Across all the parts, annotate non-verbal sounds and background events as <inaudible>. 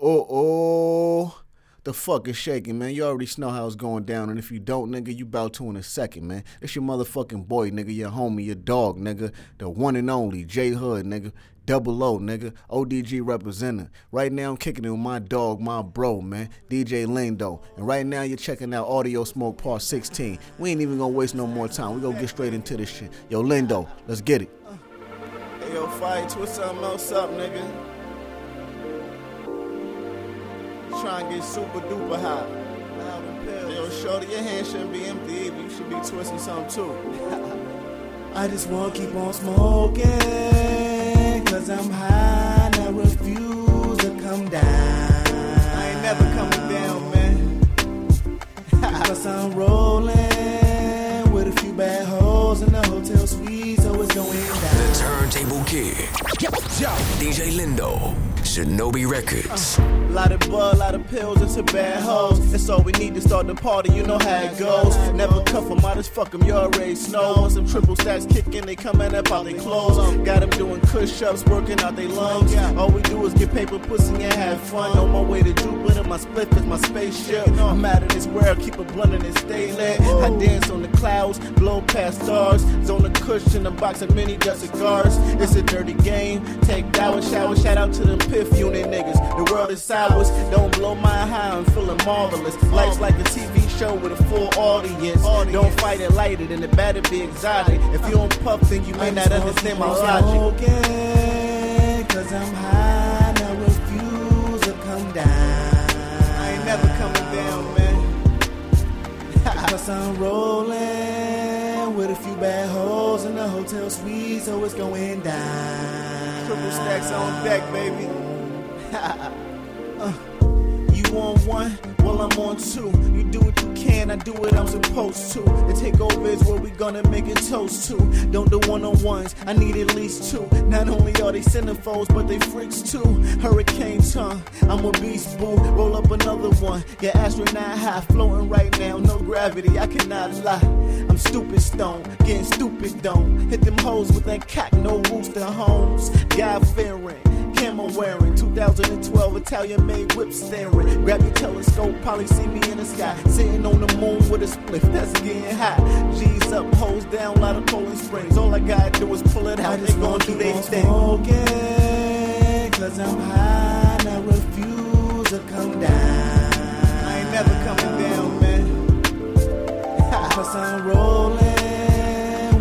Oh, oh. The fuck is shaking, man. You already know how it's going down. And if you don't, nigga, you bout to in a second, man. It's your motherfucking boy, nigga. Your homie, your dog, nigga. The one and only J Hood, nigga. Double O, nigga. ODG representative. Right now, I'm kicking it with my dog, my bro, man. DJ Lindo. And right now, you're checking out Audio Smoke Part 16. We ain't even gonna waste no more time. We gonna get straight into this shit. Yo, Lindo, let's get it. Hey, yo, fight, twist something else up, nigga. Try and get super duper high. Hey, yo, shorty, your hand shouldn't be empty either. You should be twisting something too. <laughs> I just wanna keep on smoking, cause I'm high, and I refuse to come down. I ain't never coming down, man. <laughs> Cause I'm rolling with a few bad hoes in the hotel suite, so it's going The down. Turntable Kid. DJ Lindo. Shinobi Records. Lot of bud, lot of pills, and some bad hoes. That's all we need to start the party, you know how it goes. Never cuff them, I just fuck them, you already know. Once some triple stacks kicking, they coming up out they clothes. Got them doing push ups, working out they lungs. All we do is get paper, pussy, and have fun. On my way to Jupiter, my split is my spaceship. I'm out of this world, keep a blunt and stay lit. I dance on the clouds, blow past stars. Zone a cushion, a box of mini dust cigars. It's a dirty game. Take shower, shower, shout out to them piff unit niggas. The world is ours, don't blow my high, I'm feeling marvelous. Life's like a TV show with a full audience. Don't fight it, light it, and it better be exotic. If you don't puff, then you may not understand my logic. Smoking, cause I'm high, I refuse to come down. I ain't never coming down, man. <laughs> Cause I'm rolling with a few bad hoes in the hotel suite, so it's going down. Triple stacks on deck, baby. <laughs> Uh, you on one? Well, I'm on two. You do what you can, I do what I'm supposed to. The takeover is what we gonna make a toast to. Don't do one on ones, I need at least two. Not only are they centerfolds, but they freaks too. Hurricane tongue, I'm a beast boo. Roll up another one. Your astronaut high, floating right now, no gravity, I cannot lie. I'm stupid stone, getting stupid don't. Hit them hoes with that cock, no rooster homes. God fearing. Camo wearing 2012 Italian made whip staring. Grab your telescope, probably see me in the sky. Sitting on the moon with a spliff that's getting hot. G's up, hoes down, lot of Poland Springs. All I gotta do is pull it out. They just gon' do their thing. smoking, cause I'm high, and I refuse to come down. I ain't never coming down, man. <laughs> Cause I'm rolling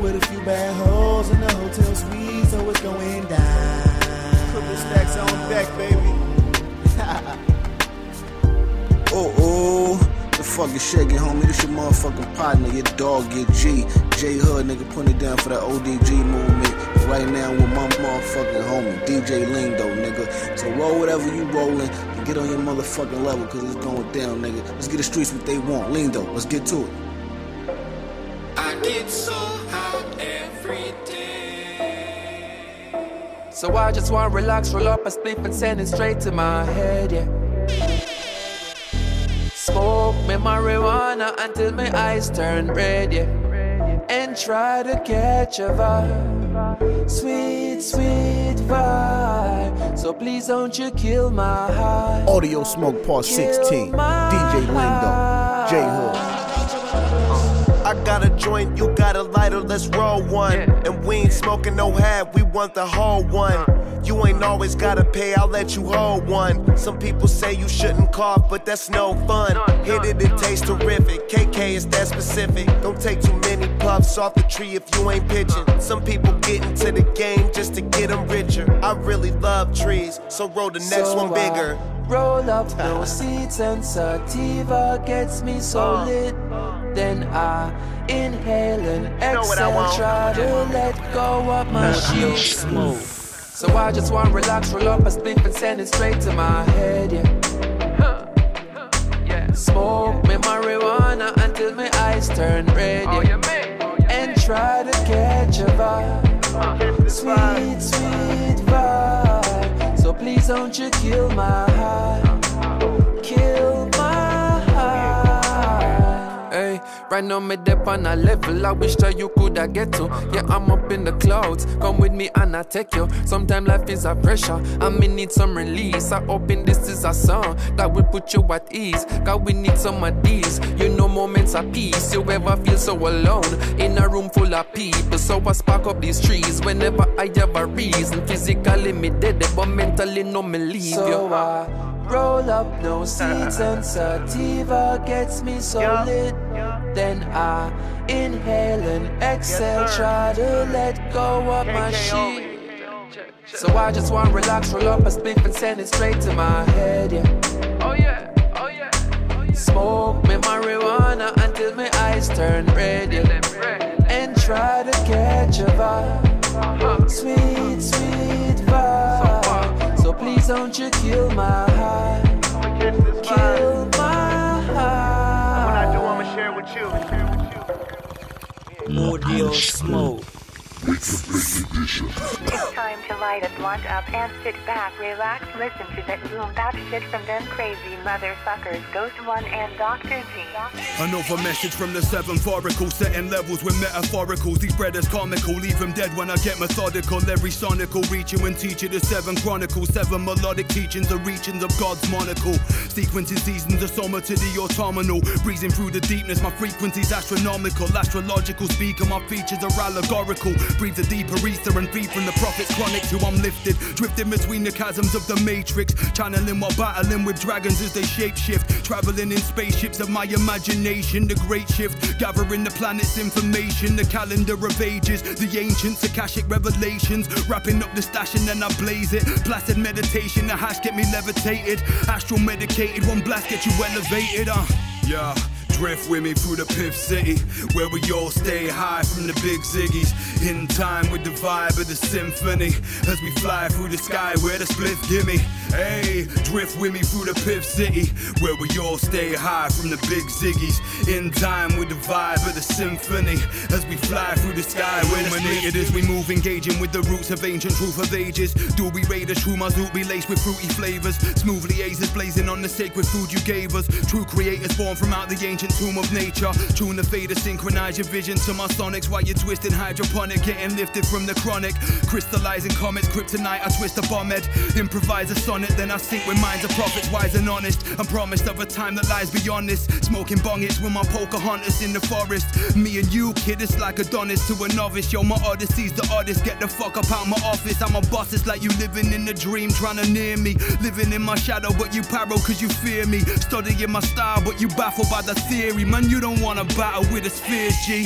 with a few bad hoes in the hotel suite, so it's going down. Triple stacks on deck, baby. <laughs> Oh, oh. The fuck is shaking, homie? This your motherfucking partner, your dog, your G. J Hood, nigga, put it down for that ODG movement. Right now with my motherfucking homie, DJ Lindo, nigga. So roll whatever you rolling and get on your motherfucking level, cause it's going down, nigga. Let's get the streets what they want. Lindo, let's get to it. I get so hot every day. So I just wanna relax, roll up a spliff and send it straight to my head, yeah. Smoke me marijuana until my eyes turn red, yeah. And try to catch a vibe, sweet, sweet vibe. So please don't you kill my high. Audio Smoke Part 16. DJ Lindo, J Hood. I got a joint, you got a lighter, let's roll one. And we ain't smoking no hat, we want the whole one. You ain't always gotta pay, I'll let you hold one. Some people say you shouldn't cough, but that's no fun. Hit it, it tastes terrific. KK is that specific. Don't take too many puffs off the tree if you ain't pitching. Some people get into the game just to get them richer. I really love trees, so roll the next So one I bigger. Roll up those <laughs> seeds and sativa gets me so Uh. lit. Then I inhale and know what I exhale, try to let go of my sheets. So I just want to relax, roll up a spliff and send it straight to my head, yeah. Smoke me marijuana until my eyes turn red, oh, yeah. Oh, and try to catch a vibe, uh, sweet, sweet vibe. So please don't you kill my high, Right now, me dep on a level I wish that you coulda get to. Yeah, I'm up in the clouds. Come with me and I take you. Sometimes life is a pressure, and me need some release. I hoping this is a song that will put you at ease. Cause we need some of these. You know, moments of peace. You ever feel so alone in a room full of people? So I spark up these trees whenever I have a reason. Physically, me dead, but mentally, no me leave So you. I roll up no seeds and <laughs> sativa gets me so lit. Then I inhale and exhale, try to let go of my shit. So I just wanna relax, roll up a spliff and send it straight to my head, yeah. Oh yeah, oh yeah. Smoke me marijuana until my eyes turn red, yeah. And try to catch a vibe, sweet, sweet vibe. So please don't you kill my high, kill my high. I'ma share with you. More deal smoke. It's time to light a blunt up and sit back, relax, listen to that boom bap shit from them crazy motherfuckers. Ghost One and Dr. G. Another message from the seventh oracle, setting levels with metaphoricals. These brothers comical, leave them dead when I get methodical. Every sonical, reaching and teaching the seven chronicles. Seven melodic teachings, the reachings of God's monocle. Sequencing seasons, the summer to the autumnal. Breezing through the deepness, my frequency's astronomical. Astrological speaker, my features are allegorical. Breathe the deeper ether and feed from the prophet's chronics who I'm lifted. Drifting between the chasms of the matrix. Channeling while battling with dragons as they shapeshift. Traveling in spaceships of my imagination. The great shift. Gathering the planet's information. The calendar of ages. The ancients, Akashic revelations. Wrapping up the stash and then I blaze it. Blasted meditation. The hash get me levitated. Astral medicated. One blast get you elevated. Uh, yeah. Drift with me through the Piff City, where we all stay high from the big ziggies. In time with the vibe of the symphony, as we fly through the sky where the spliff gimme. Hey, drift with me through the Piff City, where we all stay high from the big ziggies. In time with the vibe of the symphony, as we fly through the sky where the spliff as we move, engaging with the roots of ancient truth of ages. Do we raiders, true be laced with fruity flavors? Smooth liaisons blazing on the sacred food you gave us. True creators born from out the ancient tomb of nature. Tune the fader, synchronize your vision to my sonics while you're twisting hydroponic, getting lifted from the chronic. Crystallizing comets, kryptonite, I twist a bomb head. Improvise a sonnet, then I sink with minds of prophets, wise and honest. I'm promised of a time that lies beyond this. Smoking bongets with my Pocahontas in the forest. Me and you, kid, it's like Adonis to a novice. Yo, my odyssey's the oddest. Get the fuck up out my office. I'm a boss, it's like you living in a dream, trying to near me. Living in my shadow, but you paro cause you fear me. Studying my style, but you baffled by the theory. Man, you don't wanna battle with a spheres, G.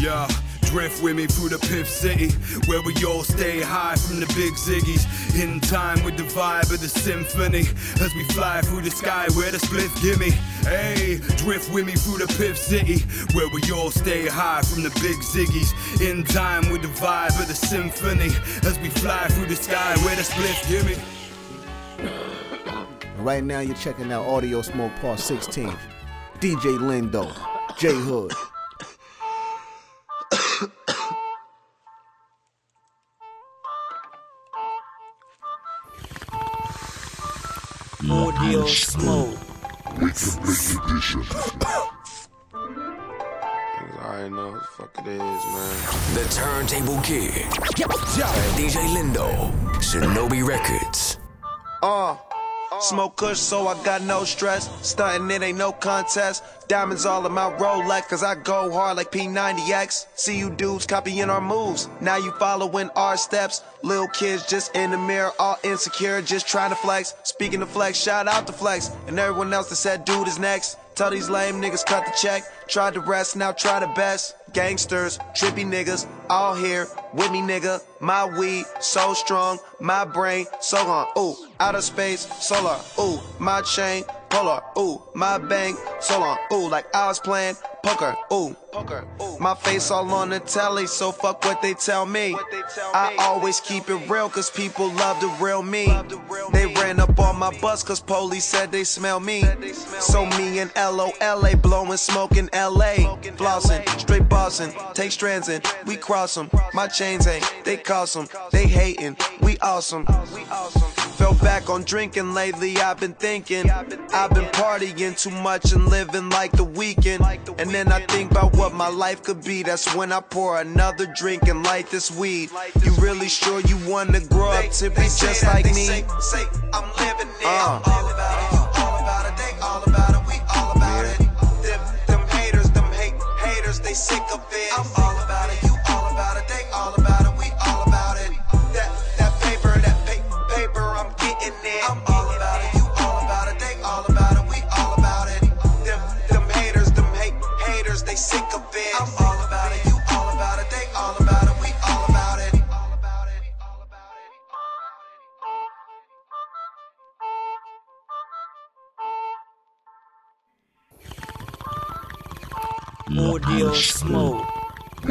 Yeah. Drift with me through the Piff City, where we all stay high from the big ziggies. In time with the vibe of the symphony, as we fly through the sky where the spliff gimme. Hey, drift with me through the Piff City, where we all stay high from the big ziggies. In time with the vibe of the symphony, as we fly through the sky where the spliff gimme. Right now you're checking out Audio Smoke Part 16. DJ Lindo, J Hood. More deal smoke. I know what the fuck it is, man. The Turntable Kid. DJ Lindo. Shinobi Records. Uh, smoke kush, so I got no stress. Stunting, it ain't no contest. Diamonds all in my Rolex, cause I go hard like P90X. See you dudes copying our moves. Now you following our steps. Little kids just in the mirror, all insecure, just trying to flex. Speaking of flex, shout out to flex. And everyone else that said dude is next. Tell these lame niggas cut the check. Tried the rest, now try the best. Gangsters, trippy niggas, all here with me, nigga. My weed, so strong, my brain, so gone. Ooh, outer space, solar. Ooh, my chain, polar. Ooh, my bang, so long. Ooh, like I was playing poker. Ooh, poker. Ooh, my face all on the telly, so fuck what they tell me. I always keep it real, cause people love the real me. They ran up on my bus cause police said they smell me. So me and LOLA blowing smoke LA. Flossing, straight bossing, take strands in, we cross them. My chains ain't, they cost them, they hating, we awesome. Fell back on drinking lately, I've been thinking. I've been partying too much and living like the weekend. And then I think about what my life could be. That's when I pour another drink and light this weed. You really sure you wanna grow up to be just like me? Say, uh. They sick of Audio smoke. <coughs>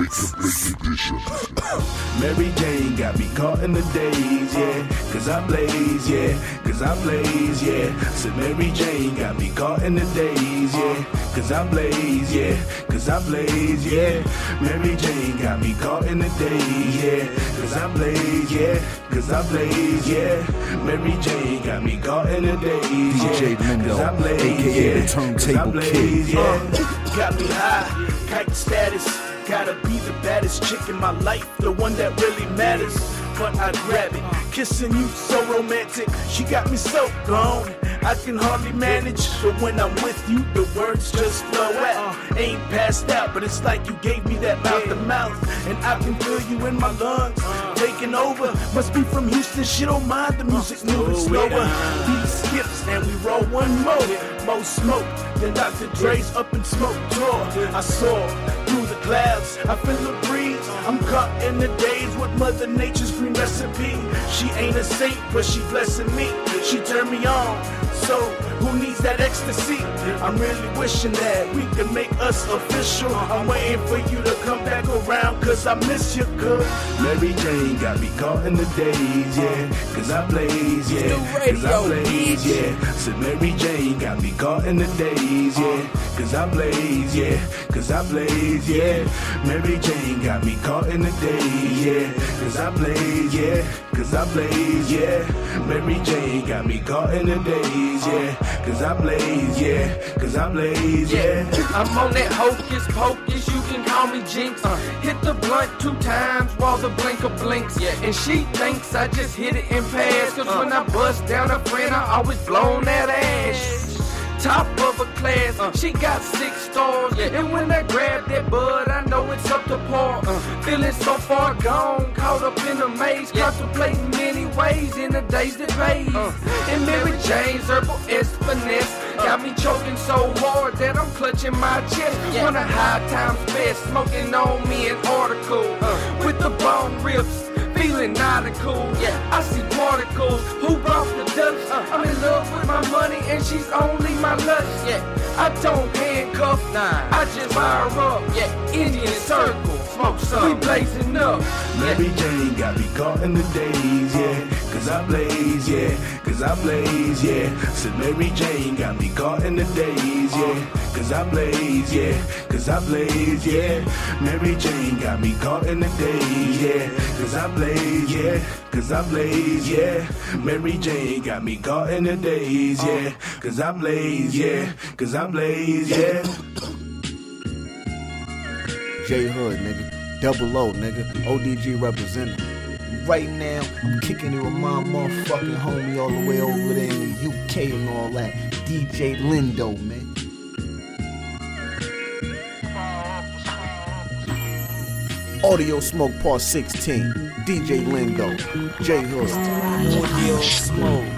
Mary Jane got me caught in the days, yeah. Cause I blaze, yeah. Cause I blaze, yeah. Said Mary Jane got me caught in the days, yeah. Cause I blaze, yeah. Cause I blaze, yeah. Mary Jane got me caught in the days, yeah. Cause I blaze, yeah. Cause I blaze, yeah. Mary Jane got me caught in the days, yeah. DJ Lindo, Cause I blaze, aka yeah. the Cause I Turntable blaze, Kid. yeah. Uh. Got me high, kite status. Gotta be the baddest chick in my life, the one that really matters. But I grab it, kissing you so romantic. She got me so gone, I can hardly manage. But when I'm with you, the words just flow out. Ain't passed out, but it's like you gave me that mouth to mouth. And I can feel you in my lungs, taking over. Must be from Houston, she don't mind the music moving slower. Beat skips, and we roll one more. More smoke than Dr. Dre's up in smoke tour. I saw I feel the breeze. I'm caught in the days with Mother Nature's green recipe. She ain't a saint, but she blessing me. She turned me on. So who needs that ecstasy? I'm really wishing that we could make us official. I'm waiting for you to come back around, cause I miss you, cuz. Mary Jane got me caught in the days, yeah. Cause I blaze, yeah. Cause I blaze, yeah. Said Mary Jane got me caught in the days, yeah. Cause I blaze, yeah. Cause I blaze, yeah. Mary Jane got me caught in the days, yeah. Cause I blaze, yeah. Cause I blaze, yeah. Mary Jane got me caught in the days, yeah. Cause I blaze, yeah. Cause I blaze, yeah. I'm on that hocus pocus, you can call me Jinx. Uh, hit the blunt two times while the blinker blinks. Yeah, and she thinks I just hit it and pass. Cause when I bust down a friend, I always blown that ass. Top of a class, uh, she got six stars. Yeah. And when I grab that bud, I know it's up to par. Uh, feeling so far gone, caught up in a maze, contemplating many ways in the days that pays. Uh, and Mary Jane's herbal S finesse got me choking so hard that I'm clutching my chest. When a high times best, smoking on me an article with the bone rips. Feeling nautical, yeah. I see particles. Who brought the dust? Uh-huh. I'm in love with my money and she's only my lust, yeah. I don't handcuff, nah. I just fire up, yeah. Indian circle, smoke some. We blazing up. Mary Jane got me caught in the days, yeah. Cause I blaze, yeah. Cause I blaze, yeah. Said Mary Jane got me caught in the days, yeah. Cause I blaze, yeah. Cause I blaze, yeah. Mary Jane got me caught in the days, yeah. Cause I blaze, yeah. Cause I blaze, yeah. Mary Jane got me caught in the days, yeah. Cause I blaze, yeah. Cause I blaze, yeah. J Hood, nigga. Double O, nigga. ODG representing. Right now, I'm kicking it with my motherfucking homie all the way over there in the UK and all that. DJ Lindo, man. Audio Smoke Part 16. DJ Lindo. J Hood. Audio smoke.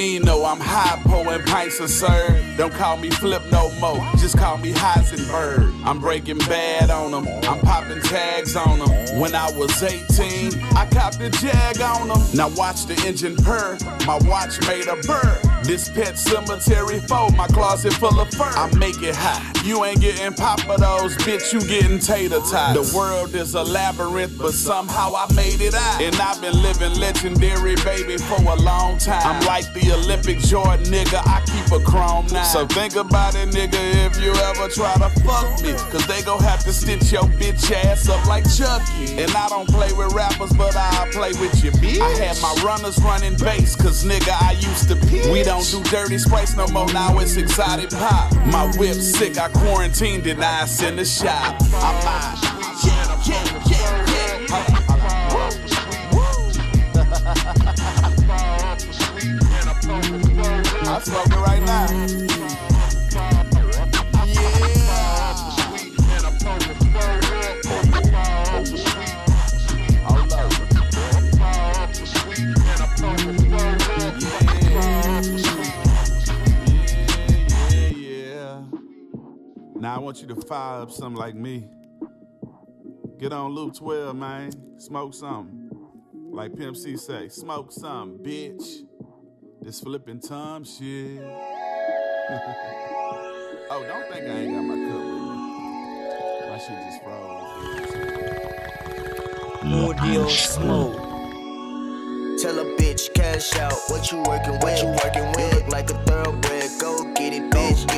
Camino, I'm high pouring pints of serve. Don't call me Flip no more, just call me Heisenberg. I'm breaking bad on them, I'm popping tags on them. When I was 18, I copped a Jag on them. Now watch the engine purr, my watch made a burr. This pet cemetery foe, my closet full of fur. I make it hot, you ain't getting papa those, bitch, you getting tater tots. The world is a labyrinth, but somehow I made it out. And I've been living legendary, baby, for a long time. I'm like the Olympic Jordan nigga, I keep a chrome nine. So think about it, nigga, if you ever try to fuck me. Cause they gon' have to stitch your bitch ass up like Chucky. And I don't play with rappers, but I play with your bitch. I had my runners running bass, cause nigga, I used to be. We don't do dirty sprays no more, now it's exotic pop. My whip sick, I quarantined it, now it's in the shop. I'm out. Yeah, yeah, yeah, yeah. I'm smoking right now. Now I want you to fire up something like me. Get on loop 12, man. Smoke something. Like Pimp C say, smoke something, bitch. This flipping Tom shit. <laughs> oh, don't think I ain't got my cup with me. My shit just froze. More deal smoke. Tell a bitch cash out. What you working with? What you working with? Look like a thoroughbred. Go get it, bitch. Get it, bitch.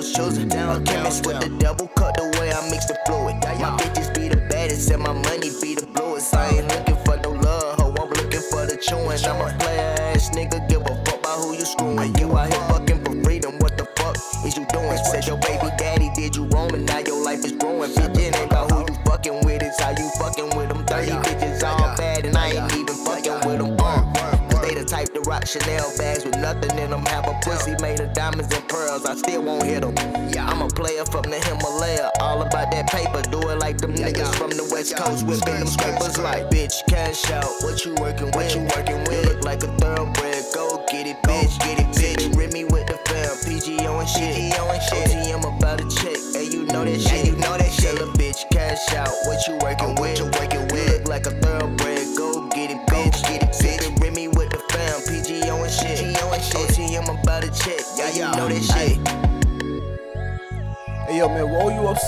Freaky hoes choosing. A chemist with the double cut the way I mix the fluid. My bitches be the baddest and my money be the bluest. I ain't looking for no love, ho, I'm looking for the chewing. I'm a player ass nigga, give a fuck about who you screwing. You out here fucking for freedom, what the fuck is you doing? Said your baby daddy did you wrong and now your life is growing. Bitch, it ain't about who you fucking with, it's how you fucking with them. 30 bitches all bad and I ain't even fucking with them. Uh. Cause they the type to rock Chanel bags with nothing in them. Have a pussy made of diamonds and pearls, I still won't hit them. Yeah, I'm a player from the Himalaya, all about that paper. Do it like them niggas from the West Coast, whipping them scrapers like bitch. Cash out, what you working with? What you working with? You look like a thoroughbred, go get it, bitch. Get it, bitch. Rip me with the fam, PGO and shit. PGO and shit. OTM about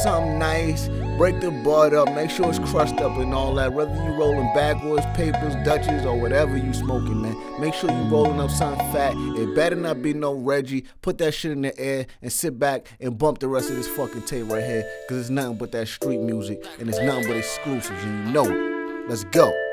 something nice. Break the bud up. Make sure it's crushed up and all that. Whether you rolling backwards, papers, Dutches, or whatever you smoking, man. Make sure you rolling up something fat. It better not be no Reggie. Put that shit in the air and sit back and bump the rest of this fucking tape right here. Cause it's nothing but that street music and it's nothing but exclusives and you know it. Let's go.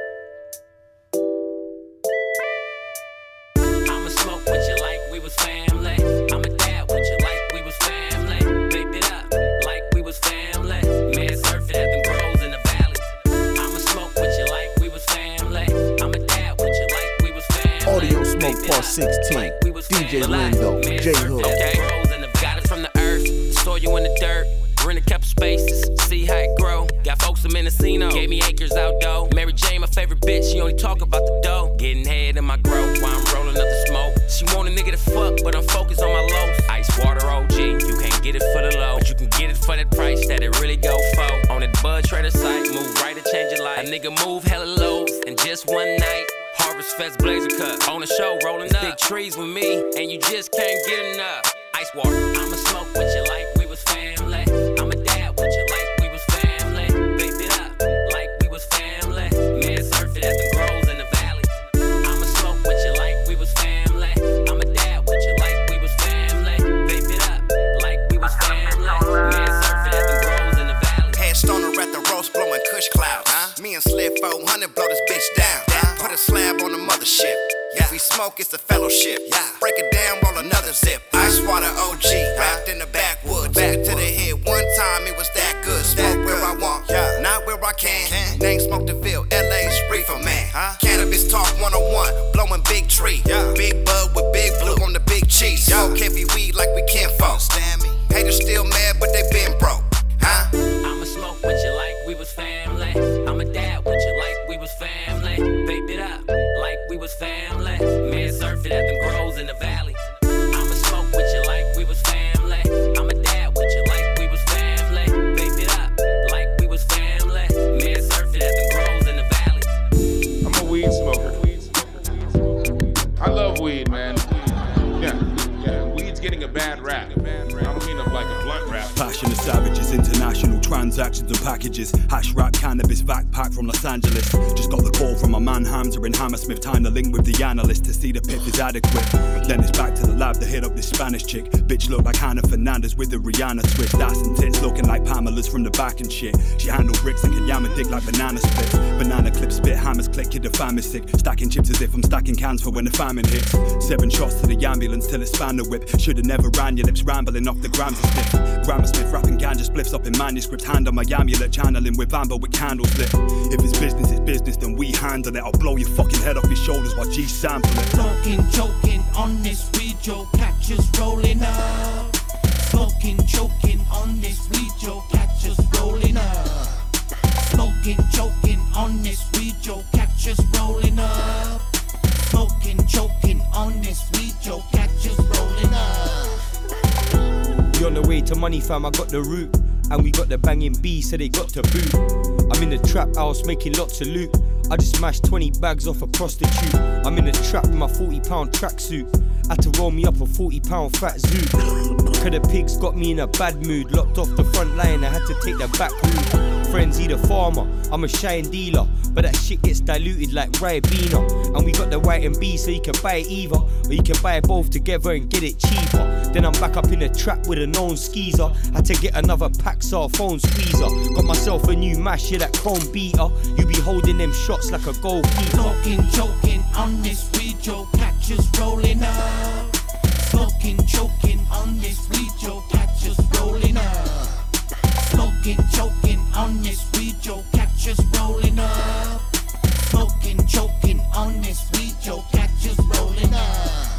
Part 16. DJ Lindo, J Hood. Bad rap. I don't mean a. Passion of savages, international transactions and packages. Hash rap cannabis backpack from Los Angeles. Just got the call from my man Hamza in Hammersmith. Time to link with the analyst to see the piff is adequate. Then it's back to the lab to hit up this Spanish chick. Bitch look like Hannah Fernandez with the Rihanna twist. Ass and tits looking like Pamela's from the back and shit. She handle bricks and can yam a dick like banana splits. Banana clip spit, hammers click, kid the fam is sick. Stacking chips as if I'm stacking cans for when the famine hits. Seven shots to the ambulance till it span the whip. Shoulda never ran your lips rambling off the grams of stiff. Grammar Smith rapping ganja spliffs up in manuscript. Hand on my amulet, channeling with amber with candles lit. If it's business, it's business, then we handle it. I'll blow your fucking head off your shoulders while G sample it. Smoking, choking on this weed, Joe catch us rolling up. Smoking, choking on this weed, Joe catch us rolling up. Smoking, choking on this weed, Joe catch us rolling up. Smoking, choking on this weed, Joe catch us rolling up. On the way to money, fam. I got the root. And we got the banging B, so they got to boot. I'm in the trap house making lots of loot. I just smashed 20 bags off a prostitute. I'm in the trap with my 40 pound tracksuit. Had to roll me up a 40 pound fat zoo. Cause the pigs got me in a bad mood. Locked off the front line, I had to take the back route. Friends, he the farmer, I'm a shine dealer. But that shit gets diluted like Ribena. And we got the white and B, so you can buy it either. Or you can buy both together and get it cheaper. Then I'm back up in the trap with a known skeezer. Had to get another Paxar phone squeezer. Got myself a new mash, yeah, that chrome beater. You be holding them shots like a goalkeeper. Smoking, choking on this weed, Joe catch us rolling up. Smoking, choking on this weed, Joe catch us rolling up. Smoking, choking on this weed, Joe catch us rolling up. Smoking, choking on this weed, Joe catch us rolling up.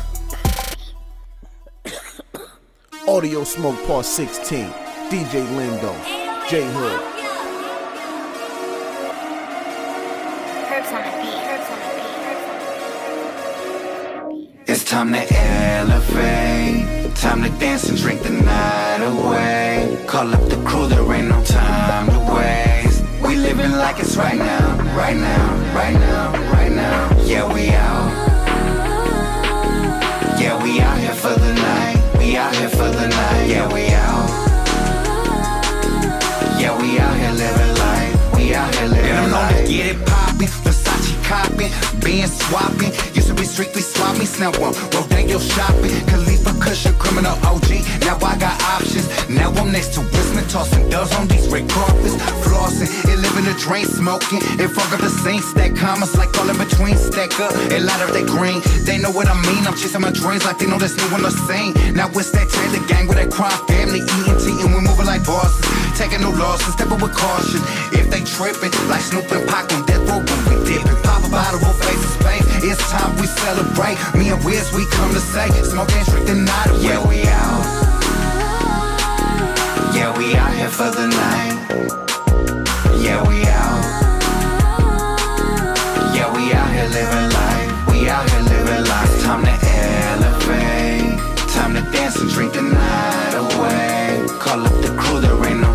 <coughs> Audio Smoke Part 16. DJ Lindo, J Hood. Herbs on a beat. Herbs on a beat. It's time to elevate. Time to dance and drink the night away. Call up the crew, there ain't no time to waste. We living like it's right now, right now, right now, right now. Yeah, we out. Yeah, we out here for the night. We out here for the night. Yeah, we out. Yeah, we out here living life. We out here living And I'm to life. get it copping, Benz swapping. Used to be strictly sloppy, now I'm Rodeo shopping. Khalifa cushion criminal OG. Now I got options. Now I'm next to Wisman, tossing dubs on these red carpets. Flossing, and living the drain, smoking. In front of the sink, stack commas like all in between. Stack up, and light up that green. They know what I mean. I'm chasing my dreams like they know this new on the scene. Now it's that Taylor gang with that crime family. ENT, and we moving like bosses. Taking no losses, stepping with caution. If they tripping, like Snoop and Pac on death row when we dipping. Pop a bottle, we'll face the space. It's time we celebrate. Me and Wiz, we come to say. Smoking, drinking, night away. Yeah, we out. Yeah, we out here for the night. Yeah, we out. Yeah, we out here living life. We out here living life. Time to elevate. Time to dance and drink the night away. Call up the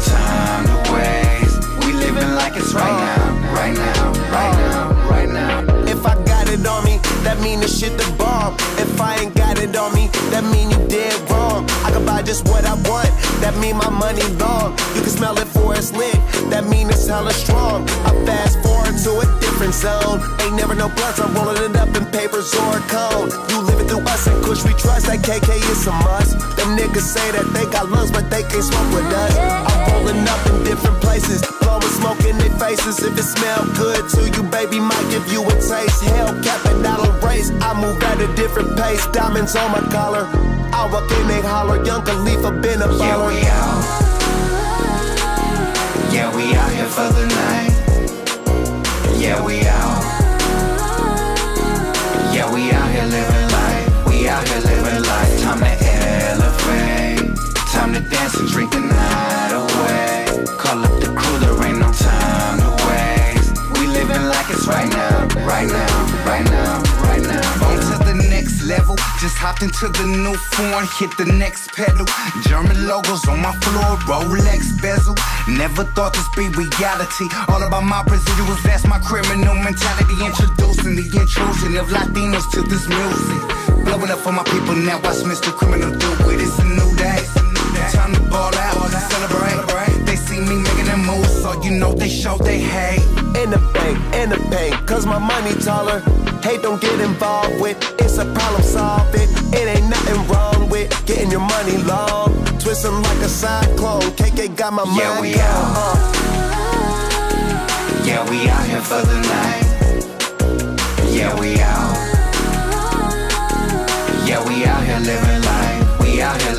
time to waste. We living like it's right now, right now, right now, right now. If I got it on me, that mean the shit the bomb. If I ain't got it on me, that mean you dead wrong. I can buy just what I want, that mean my money long. You can smell it for it's lit, that mean it's hella strong. I fast forward to different zone. Ain't never no blunts, I'm rolling it up in papers or a cone. You living through us and Kush, we trust that KK is a must. Them niggas say that they got lungs, but they can't smoke with us. I'm rolling up in different places, blowing smoke in their faces. If it smell good to you, baby, might give you a taste. Hell, capping out on race. I move at a different pace, diamonds on my collar. I walk in, they holler, young Khalifa been a Yeah, baller. we out. Yeah, we out here for the night. Yeah, we out. Yeah, we out here living life. We out here living life. Time to elevate. Time to dance and drink the night away. Call up the crew, there ain't no time to waste. We living like it's right now, right now, right now. Level. Just hopped into the new foreign, hit the next pedal. German logos on my floor, Rolex bezel. Never thought this be reality. All about my residuals, that's my criminal mentality. Introducing the intrusion of Latinos to this music. Blowing up for my people now. Watch Mr. Criminal do it. It's a new day. Time to ball out, celebrate. They see me making them moves, so you know they show they hate. In the bank, in the bank, cause my money taller. Hate don't get involved with, it's a problem, solve it. It ain't nothing wrong with getting your money long. Twisting like a cyclone, KK got my Yeah, mind we gone. out. Yeah, we out here for the night. Yeah, we out. Yeah, we out here living life. We out here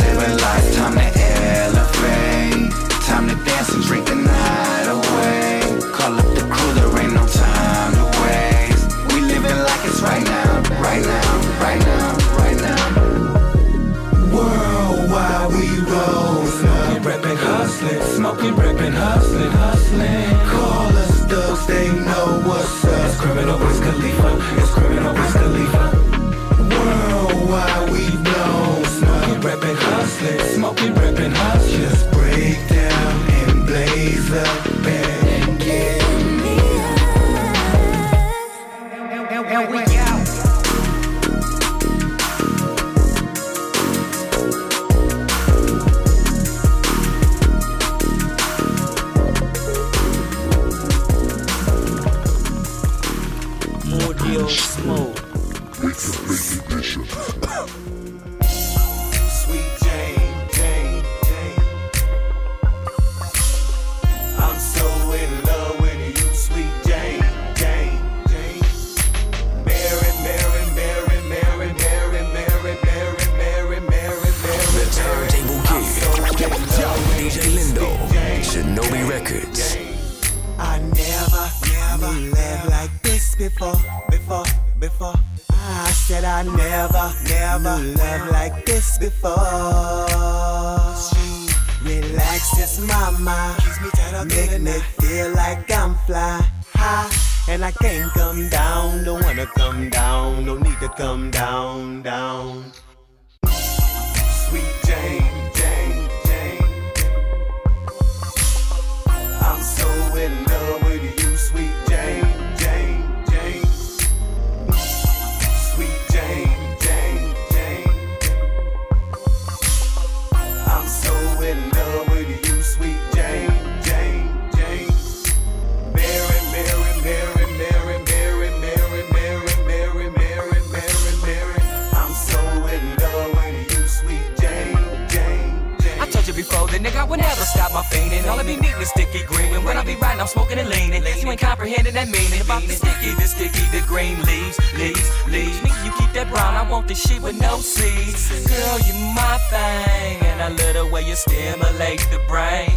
stop my fiending. All I be needing is sticky green. And when I be riding, I'm smoking and leaning. You ain't comprehending that meaning. About the sticky, the sticky, the green leaves, leaves, leaves. Nigga, you keep that brown. I want the shit with no seeds. Girl, you my thing. And I love the way you stimulate the brain.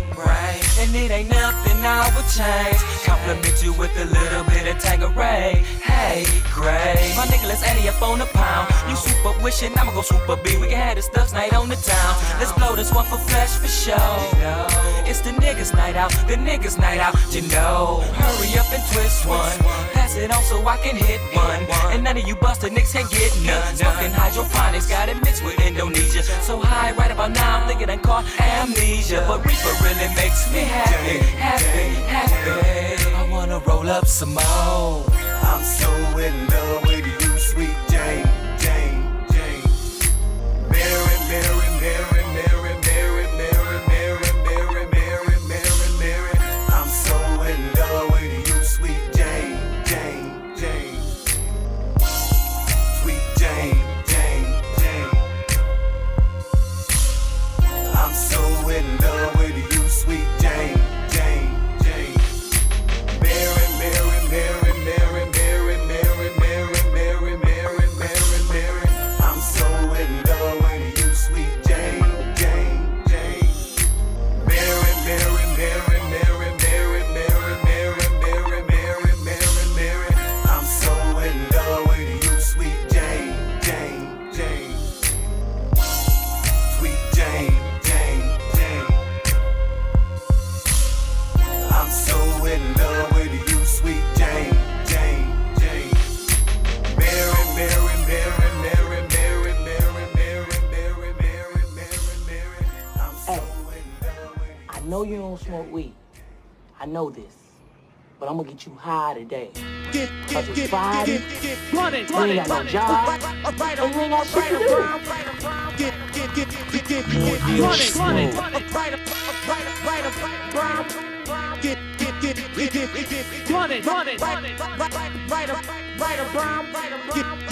And it ain't nothing I would change. Compliment you with a little bit of Tanqueray. Hey, Gray. My let's add up on the pound. You super wishing, I'ma go super B. We can have the stuff night on the town. Let's blow this one for flesh for show. It's the niggas night out, the niggas night out, you know. Hurry up and twist one. Pass it on so I can hit one. And none of you busted niggas can get none. Smoking hydroponics, got it mixed with Indonesia. So high right about now, I'm thinking I caught amnesia. But Reaper really makes me happy, happy, happy. I wanna roll up some more. I'm so in love know you don't smoke weed. I know this. But I'm gonna get you high today. Get, Cause it's Friday. Run it, You run ain't it, got no run it. job. Right And you ain't got shit to do. Get, get, get, get, get, get, run it, run it. Right, right, right, brown. Get, get, get, get, get, get, run it, run it. Right, right, right, right, brown. Get, get, get, get, get, get, get,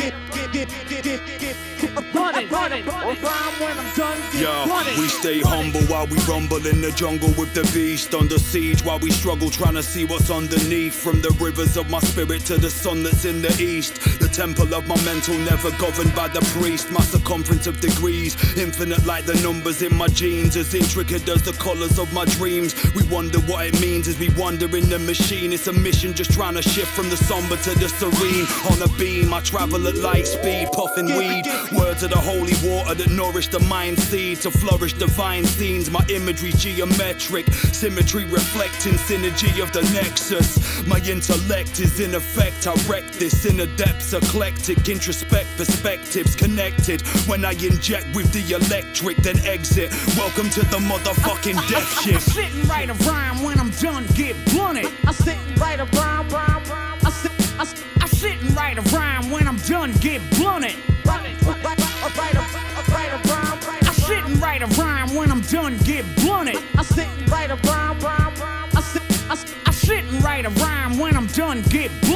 run it, run it. Brown when I'm done. Get, Yeah, run we stay humble while we rumble in the jungle with the beast under siege while we struggle trying to see what's underneath. From the rivers of my spirit to the sun that's in the east. The temple of my mental never governed by the priest. My circumference of degrees, infinite like the numbers in my genes, as intricate as the colors of my dreams. We wonder what it means as we wander in the machine. It's a mission just trying to shift from the somber to the serene. On a beam, I travel at light speed, puffing weed. Words of the holy water that nourish the mind seed to flourish divine scenes. My imagery geometric, symmetry reflecting synergy of the nexus. My intellect is in effect. I wreck this in the depths, eclectic, introspect perspectives connected. When I inject with the electric, then exit. Welcome to the motherfucking <laughs> death I shift. sit and write a rhyme when I'm done, get blunted. I sit and write a rhyme, rhyme, rhyme. I sit, I, sit- I sit and write done, get blunted. I sit and write a rhyme when I'm done, get blunted. I sit and write a rhyme, rhyme, rhyme. I sit, and write a rhyme when I'm done, get blunted.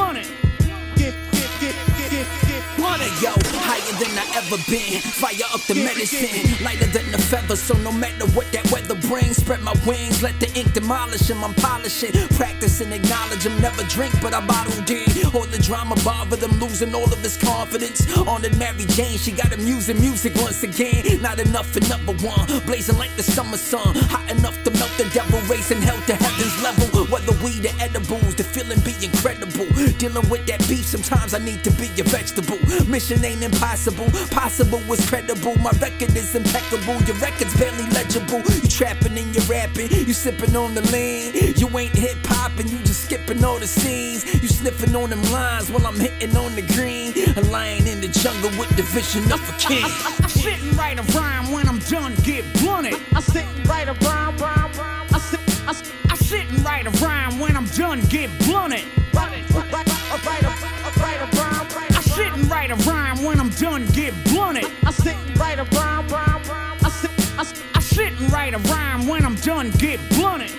Ever been. Fire up the medicine, lighter than the feather. So no matter what that weather brings, spread my wings, let the ink demolish them. I'm polishing, practicing, acknowledge them. Never drink, but I bottled in. All the drama bother them, losing all of his confidence. On the Mary Jane, she got him using music once again. Not enough for number one, blazing like the summer sun. Hot enough to melt the devil, racing hell to heaven's level. Whether we the edibles, the feeling be incredible. Dealing with that beef, sometimes I need to be a vegetable. Mission ain't impossible, possible is credible. My record is impeccable, your record's barely legible. You trapping and you rapping, you sipping on the lean. You ain't hip hop and you just skipping all the scenes. You sniffing on them lines while I'm hitting on the green. A lion in the jungle with the vision of a king. I sit and write a rhyme when I'm done, get blunted. I sit and write a rhyme, rhyme, write a rhyme when I'm done, get blunted. I sit and write a rhyme when I'm done, get blunted. I sit and write a rhyme, rhyme, rhyme. I sit, I, sit- and write a rhyme when I'm done, get blunted.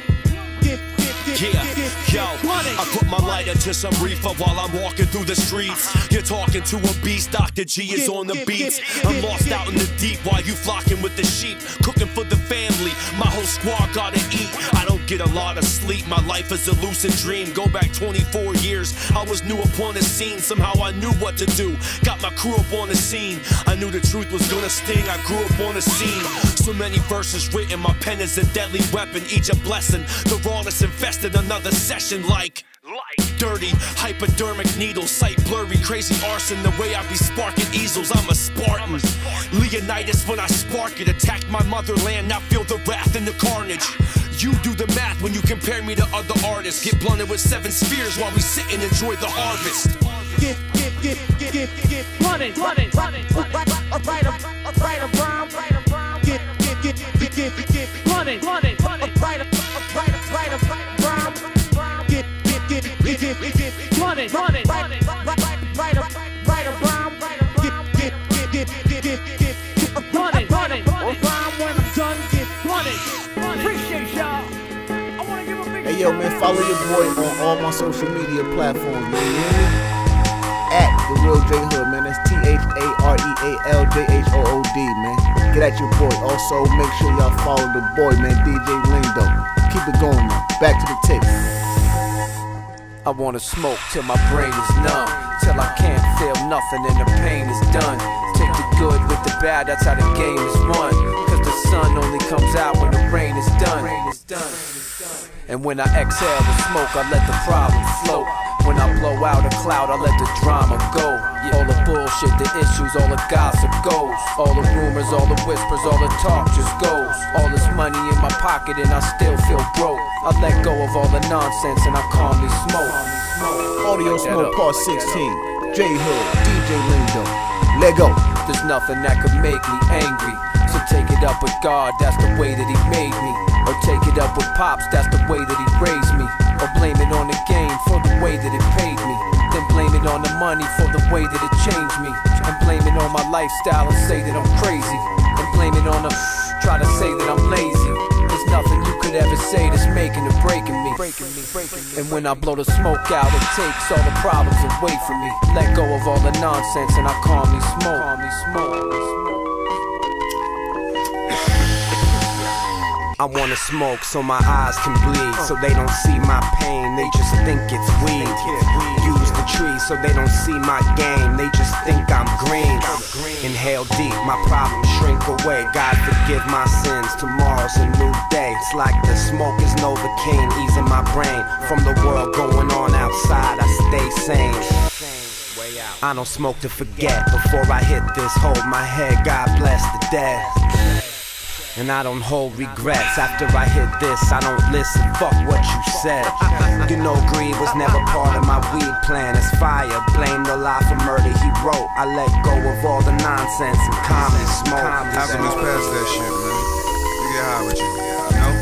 Get, get, get, Yeah, get, get, yo. I put my lighter into some reefer while I'm walking through the streets. Uh-huh. You're talking to a beast, Dr. G is on the beats. I'm lost out in the deep while you flocking with the sheep. Cooking for the family, my whole squad gotta eat. I don't get a lot of sleep, my life is a lucid dream. Go back 24 years, I was new upon the scene. Somehow I knew what to do. Got my crew up on the scene. I knew the truth was gonna sting, I grew up on the scene. So many verses written, my pen is a deadly weapon, each a blessing. The rawness infested another session like. Like dirty, hypodermic needles, sight blurry, crazy arson. The way I be sparking easels, I'm a Spartan. Leonidas when I spark it, attack my motherland. Now feel the wrath and the carnage. You do the math when you compare me to other artists. Get blunted with seven spheres while we sit and enjoy the harvest. Get, get, get, get, get, get, run it, run it. Right, right, right, right. Get, get, get, get, get, get, run it, run it, run it. Right, right, right, brown. Get, get, get, get, get, get, run it, run it, run it. Right, right, right, brown. Get, get, get, get, get, get, get, run it, run it. Brown when I'm done, get, run it. Appreciate y'all. I wanna give a big Hey yo, man, follow your boy on all my social media platforms, man. You hear me? At the real J Hood, man. That's T H A R E A L J H O O D, man. Get at your boy. Also, make sure y'all follow the boy, man, DJ Lindo. Keep it going, man. Back to the tape. I wanna smoke till my brain is numb. Till I can't feel nothing and the pain is done. Take the good with the bad, that's how the game is won. Cause the sun only comes out when the rain is done. And when I exhale the smoke, I let the problem float. When I blow out a cloud, I let the drama go. All the bullshit, the issues, all the gossip goes. All the rumors, all the whispers, all the talk just goes. All this money in my pocket and I still feel broke. I let go of all the nonsense and I calmly smoke. Audio Smoke. Part 16. J Hood, DJ Lindo. Let go. There's nothing that could make me angry. So take it up with God, that's the way that He made me. Or take it up with Pops, that's the way that He raised me. Or blame it on the game for the way that it paid me. Then blame it on the money for the way that it changed me. And blame it on my lifestyle and say that I'm crazy. And blame it on the try to say that I'm lazy. There's nothing you could ever say that's making or breaking me. And when I blow the smoke out, it takes all the problems away from me. Let go of all the nonsense and I calmly smoke. Calmly smoke. I wanna smoke so my eyes can bleed, so they don't see my pain, they just think it's weed. Use the tree so they don't see my game, they just think I'm green. Inhale deep, my problems shrink away. God forgive my sins, tomorrow's a new day. It's like the smoke is Novocaine, easing my brain. From the world going on outside, I stay sane. I don't smoke to forget. Before I hit this, hold my head. God bless the dead. And I don't hold regrets after I hit this. I don't listen, fuck what you said. You know, greed was never part of my weed plan. It's fire, blame the lie for murder he wrote. I let go of all the nonsense and calmly smoke. Alchemist past that shit, man. We get high with you. You know?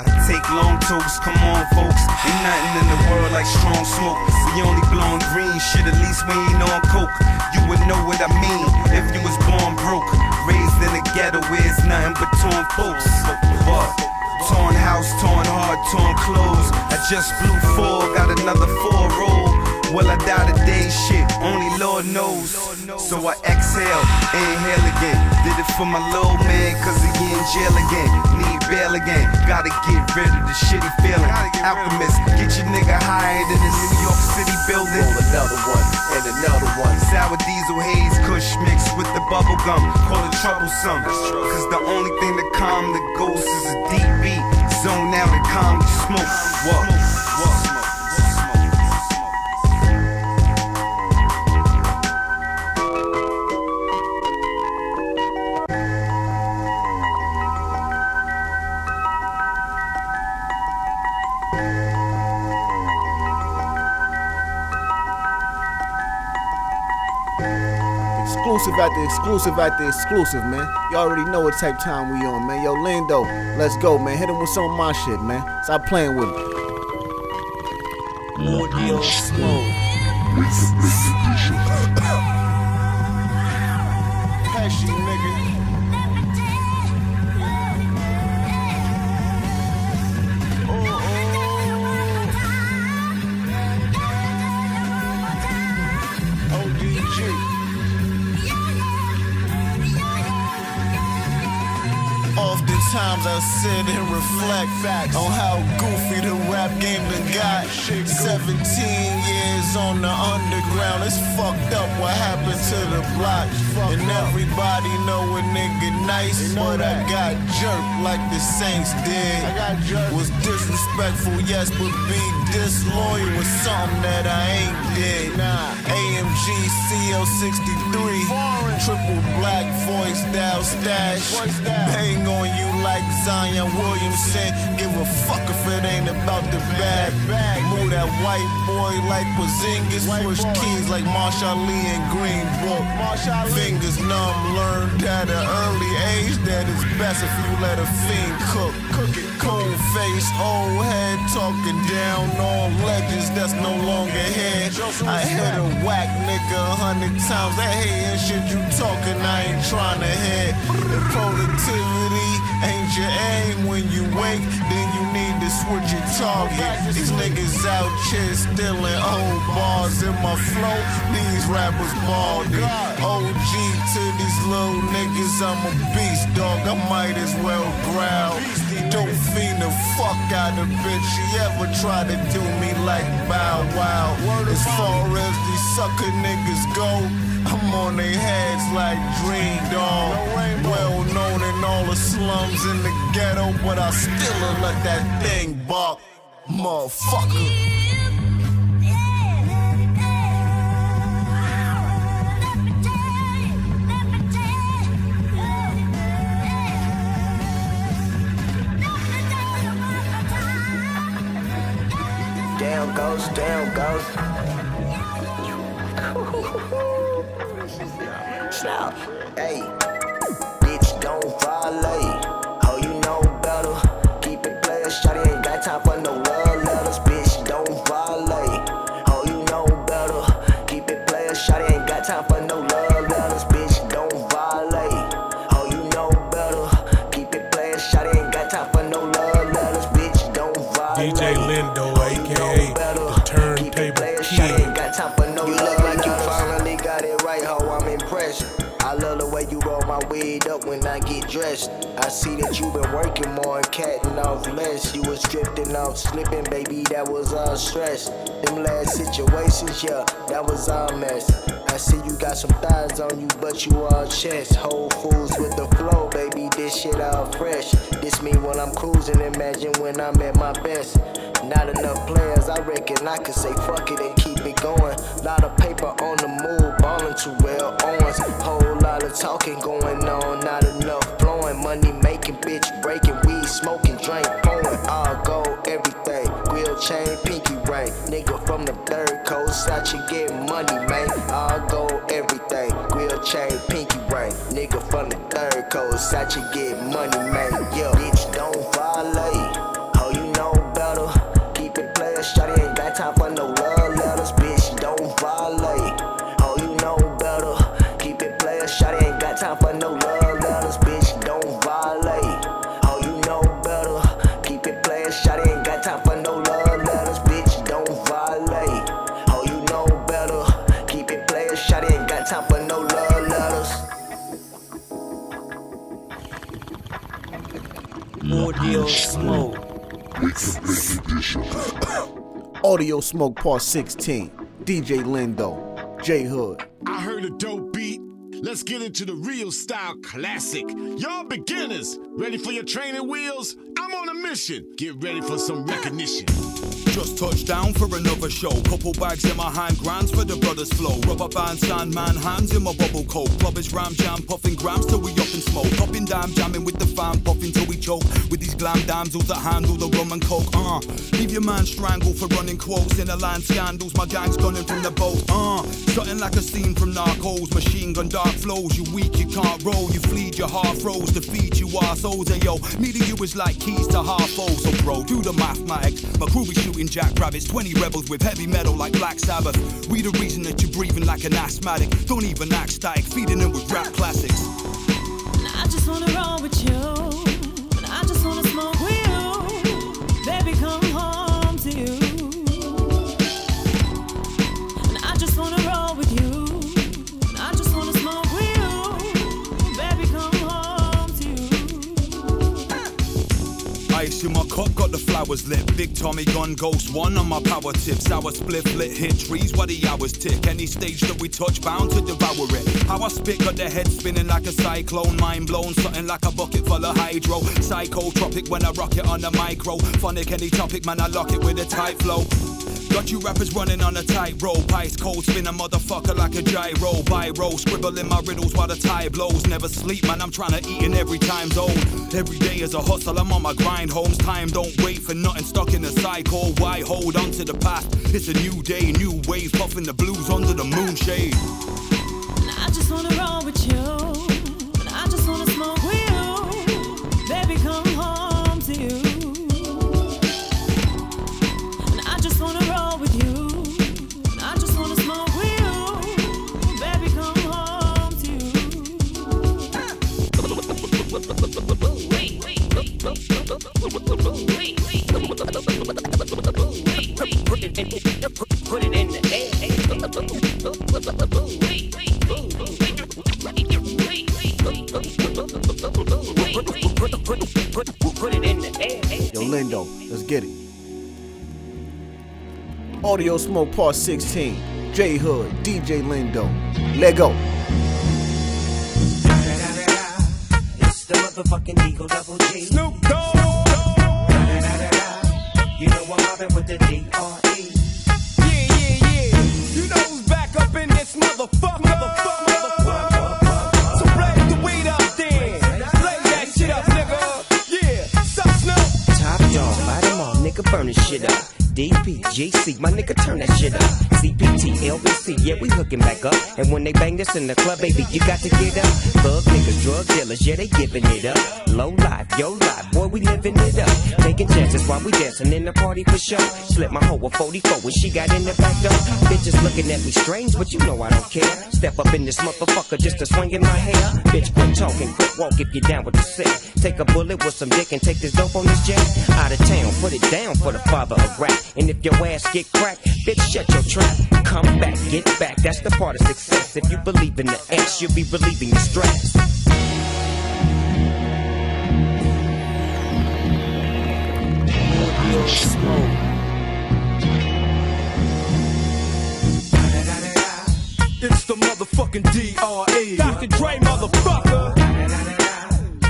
I take long toast, come on folks. Ain't nothing in the world like strong smoke. We only blowing green shit, at least we ain't on coke. You would know what I mean if you was born broke. Ghetto it's nothing but torn folks. Torn house, torn heart, torn clothes. I just blew four, got another four roll. Will I die today? Shit, only Lord knows. So I exhale, inhale again. Did it for my little man, cause he in jail again. Need bail again. Gotta get rid of the shitty feeling. Alchemist, get your nigga higher than the New York City building. Roll another one, and another one. Sour diesel haze, kush mixed with the bubble gum. Call it troublesome. Cause the only thing that calm the ghost is a deep beat. Zone out and calmly smoke. What? Exclusive after exclusive after exclusive, man. You already know what type time we on, man. Yo, Lindo, let's go, man. Hit him with some of my shit, man. Stop playing with me. Audio smoke. Times I sit and reflect on how goofy the rap game done got. 17 years on the underground, it's fucked up what happened to the block. And everybody know a nigga nice, but I got jerked like the Saints did. Was disrespectful, yes, but being disloyal was something that I ain't did. AMG CL63, triple black voice dial stash. Bang on you like Zion Williamson. Give a fuck if it ain't about the bag. Move that white boy like Porzingis. Push keys like Mahershala Ali and Green Book. Fingers numb, learned at an early age that it's best if you let a fiend cook. Cook. Cold face, old head, talking down on legends that's no longer here. I hit a whack nigga a hundred times. That hating shit you talking, I ain't trying to hit. The productivity ain't your aim when you wake, then you need to switch your target. These niggas out here stealing old bars in my flow. These rappers balding. OG to these little niggas, I'm a beast, dog. I might as well growl. Don't fiend the fuck out of bitch. She ever try to do me like Bow Wow. As far as these sucker niggas go, I'm on their heads like Dream Dog. Well known in all the slums in the ghetto, but I still let that thing bark. Motherfucker. Down goes, down goes. Hey, I get dressed. I see that you been working more and catting off less. You was drifting off, slipping, baby. That was all stress. Them last situations, yeah, that was all mess. I see you got some thighs on you, but you all chest. Whole fools with the flow, baby. This shit all fresh. This me when I'm cruising. Imagine when I'm at my best. Not enough players, I reckon I could say fuck it and keep it going. Lot of paper on the move, ballin' too well owns. Whole lot of talking going on, not enough Money making, bitch breaking, weed smoking, drink pouring. All gold, everything. Real chain, pinky ring. Nigga from the third coast, out you get money, man. All gold, everything. Real chain, pinky ring. Nigga from the third coast, out you get money, man. Yeah, bitch, don't violate. Audio Smoke. <coughs> Audio Smoke Part 16. DJ Lindo. J Hood. I heard a dope beat. Let's get into the real style classic. Y'all beginners, ready for your training wheels? I'm on a mission. Get ready for some recognition. Just touched down for another show. Couple bags in my hand, grands for the brothers flow. Rubber band, sandman, hands in my bubble coat. Rubbish, ram jam, puffing grams till we up in smoke. Popping dime, jamming with the fam, puffing till we choke. With these glam damsels that handle the rum and coke. Uh, leave your man strangled for running quotes in the land scandals. My gang's gunning from the boat. Uh, something like a scene from Narcos. Machine gun, dark flows. You weak, you can't roll. You fleed, your heart froze. feed you assholes. Hey yo, me to you is like keys to half foes. So bro, do the mathematics. My crew be shooting jackrabbits. 20 rebels with heavy metal like Black Sabbath. We the reason that you're breathing like an asthmatic. Don't even act static, feeding them with rap classics. I just wanna roll with you. And I just wanna smoke with you. Baby, come home to you. I just wanna roll with you. I just wanna smoke with you. Baby, come home to you. Ice in my cup, got the flowers lit. Big Tommy gun, ghost one on my power tip. Sour split, lit, hit trees while the hours tick. Any stage that we touch, bound to devour it. How I spit, got the head spinning like a cyclone. Mind blown, something like a bucket full of hydro. Psychotropic when I rock it on the micro. Phonic, any topic, man, I lock it with a tight flow. Got you rappers running on a tightrope. Ice cold, spin a motherfucker like a gyro. Biro, scribbling my riddles while the tide blows. Never sleep, man, I'm trying to eat in every time zone. Every day is a hustle, I'm on my grind. Homes time, don't wait for nothing, stuck in a cycle. Why hold on to the past? It's a new day, new waves, puffing the blues under the moonshade. I just wanna roll with you. Yo, Lindo, let's get it. Audio Smoke Part 16. J Hood, DJ Lindo. Let go. And when they bang this in the club, baby, you got to get up. Thug niggas, drug dealers, yeah, they giving it up. Low life, yo life, boy, we living it up. Taking chances while we dancing in the party for sure. Slip my hoe a 44 when she got in the back door. Bitches looking at me strange, but you know I don't care. Step up in this motherfucker just to swing in my hair. Bitch, quit talking, quit walk if you down with the sick. Take a bullet with some dick and take this dope on this jet. Out of town, put it down for the father of rap. And if your ass get cracked, bitch, shut your trap. Come back, get back, that's the part of success. If you believe in the ass, you'll be relieving the stress. It's the motherfucking D.R.E. Dr. Dre, motherfucker.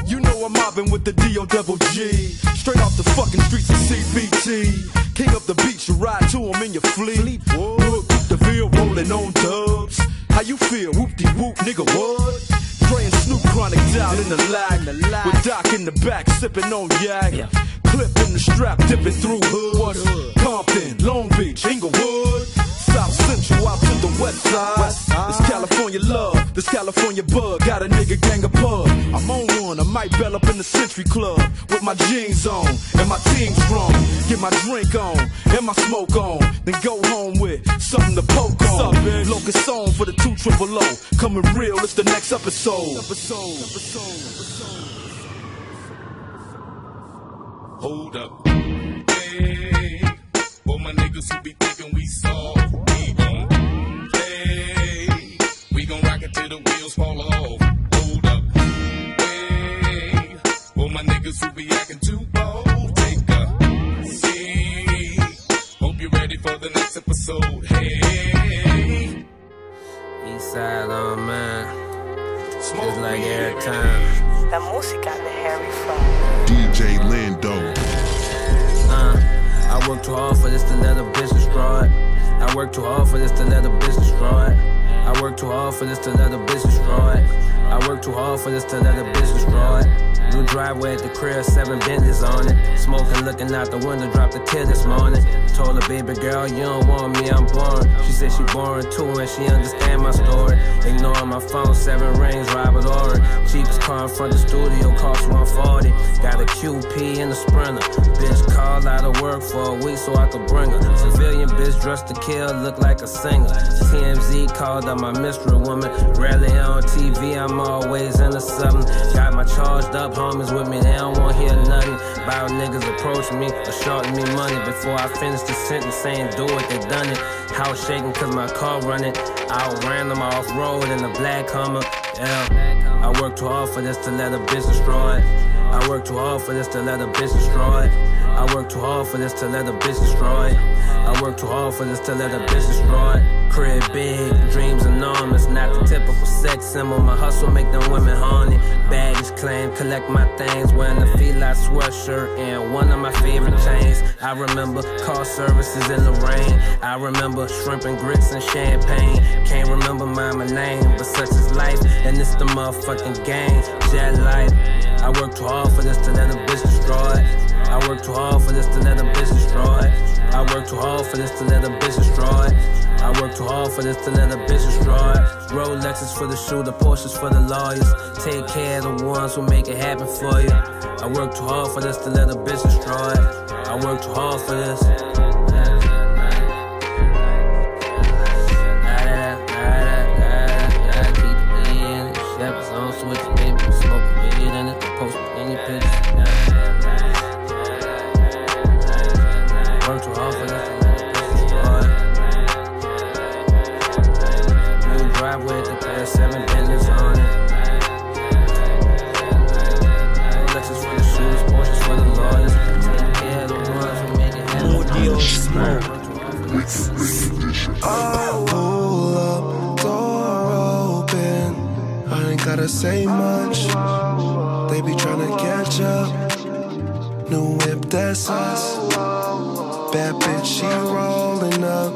You know I'm mobbing with the D.O. Straight off the fucking streets of CPT. King up the beach, you ride to him in your fleet. Look, the Ville rolling on dubs. How you feel? Whoop-de-whoop, nigga, what? And Snoop Chronic down in the lag. With Doc in the back, sipping on yak. Clip in the strap, dipping through hood. Compton, Long Beach, Inglewood. South Central out to the west side. This California love, this California bug. Got a nigga gang of pub. I'm on one, I might bell up in the Century Club. With my jeans on and my team strong. Get my drink on and my smoke on. Then go home with something to poke on. Locust on for the two triple O. Coming real, it's the next episode. Episode, Hold up. Hey, for my niggas who be thinking we soft, we uh, gon' play. We gon' rock it till the wheels fall off. Niggas who be acting too bold, take a seat. Hope you're ready for the next episode. Hey. Eastside on man. Just like every time. La música de Harry Fraud. DJ Lindo. Uh, I work too hard for this to let a bitch destroy it. I work too hard for this to let a destroy it. I work too hard for this to let a destroy it. I work too hard for this to let a destroy it. New driveway at the crib, seven Bentleys on it. Smoking, looking out the window, dropped the tear this morning. Told her, baby girl, you don't want me, I'm boring. She said she boring too, and she understand my story. Ignoring my phone, seven rings, Robert Ory. Cheapest car in front of the studio cost 140. Got a QP and a Sprinter. Bitch called out of work for a week so I could bring her. Civilian bitch dressed to kill, look like a singer. TMZ called up my mystery woman. Rarely on TV, I'm always into something. Got my charged up homies with me, they don't want to hear nothing. About niggas approach me or shorting me money before I finish the sentence saying do it, they done it. House shaking cause my car running. Outran them off road in a black Hummer. Yeah. I work too hard for this to let a bitch destroy it. I work too hard for this to let a bitch destroy it. I work too hard for this to let a bitch destroy. I work too hard for this to let a bitch destroy. Crib big, dreams enormous, not the typical sex symbol. My hustle make them women horny. Baggage claim, collect my things, wearing a feline sweatshirt and one of my favorite chains. I remember car services in the rain. I remember shrimp and grits and champagne. Can't remember my name, but such is life, and it's the motherfucking game. Jet life. I work too hard for this to let a bitch destroy. I work too hard for this to let a bitch destroy. I work too hard for this to let a bitch destroy. I work too hard for this to let a bitch destroy. Rolexes for the shoe, the Porsches for the lawyers. Take care of the ones who make it happen for you. I work too hard for this to let a bitch destroy. I work too hard for this. Gotta say much. They be tryna catch up. New whip, that's us. Bad bitch, she rolling up.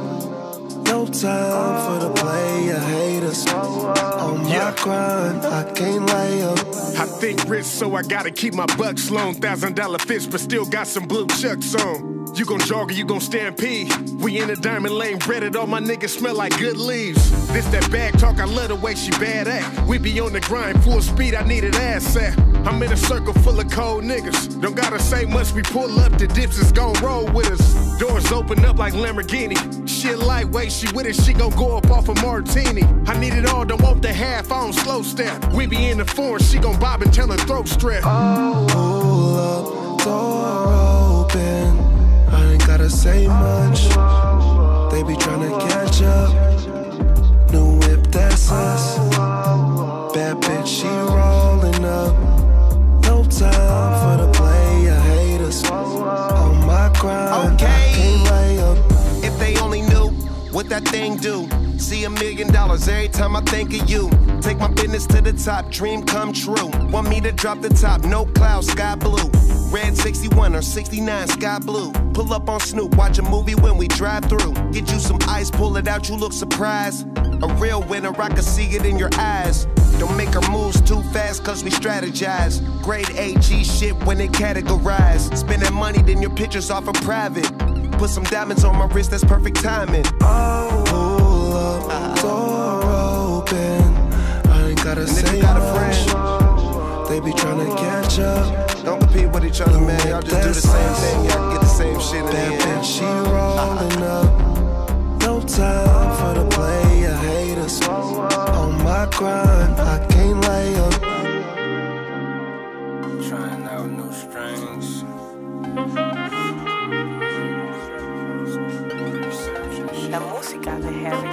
No time for the player haters. On my grind, I can't lay up. I think rich, so I gotta keep my bucks low. Thousand dollar fish, but still got some blue chucks on. You gon' jog or you gon' stampede. We in the diamond lane, breaded. All my niggas smell like good leaves. This that bag talk, I love the way she bad at. We be on the grind, full speed, I need an ass at. I'm in a circle full of cold niggas. Don't gotta say much, we pull up, the dips is gon' roll with us. Doors open up like Lamborghini. Shit lightweight, she with it, she gon' go up off a martini. I need it all, don't want the half, I don't slow step. We be in the foreign, she gon' bob and tell her throat strap. Pull up, door. I ain't gotta say much. They be tryna catch up. New whip, that's us. Bad bitch, she rolling up. No time for the player haters. On my grind, I can't lay up. If they only knew what that thing do. See a million dollars every time I think of you. Take my business to the top, dream come true. Want me to drop the top, no clouds, sky blue. Red 61 or 69, sky blue. Pull up on Snoop, watch a movie when we drive through. Get you some ice, pull it out, you look surprised. A real winner, I can see it in your eyes. Don't make our moves too fast, cause we strategize. Grade AG shit when it categorize. Spend that money, then your pictures off of private. Put some diamonds on my wrist, that's perfect timing. Oh, pull up, door open. I ain't gotta And if say you got a. They be tryna catch up. Don't compete with each other, man. Y'all just do the same thing. Y'all get the same shit in the end. bitch, she rolling up. No time for the player haters. On my grind, I can't lay up. Trying out new strings. La música de Harry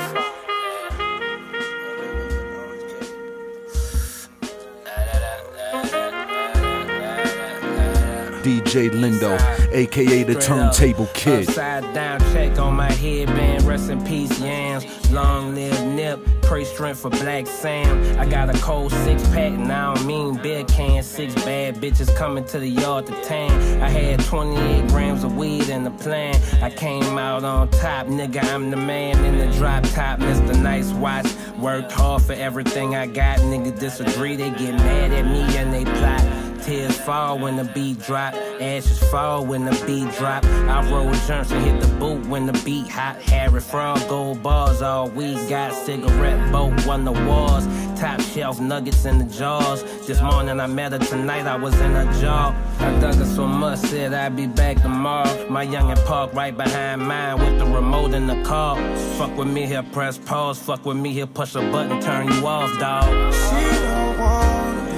DJ Lindo, aka the Turntable Kid. Upside down check on my headband, rest in peace, yams. Long live nip, pray strength for Black Sam. I got a cold six pack, and I don't mean beer can. Six bad bitches coming to the yard to tan. I had 28 grams of weed in the plan. I came out on top, nigga. I'm the man in the drop top, Mr. Nice Watch. Worked hard for everything I got, nigga. Disagree, they get mad at me and they plot. Tears fall when the beat drop, ashes fall when the beat drop. I roll jumps and hit the boot when the beat hot. Harry Fraud, gold bars, all we got. Cigarette boat, won the wars. Top shelf nuggets in the jaws. This morning I met her, tonight I was in her jaw. I dug her so much, said I'd be back tomorrow. My youngin' park right behind mine with the remote in the car. Fuck with me here, press pause. Fuck with me here, push a button, turn you off, dog. She don't wanna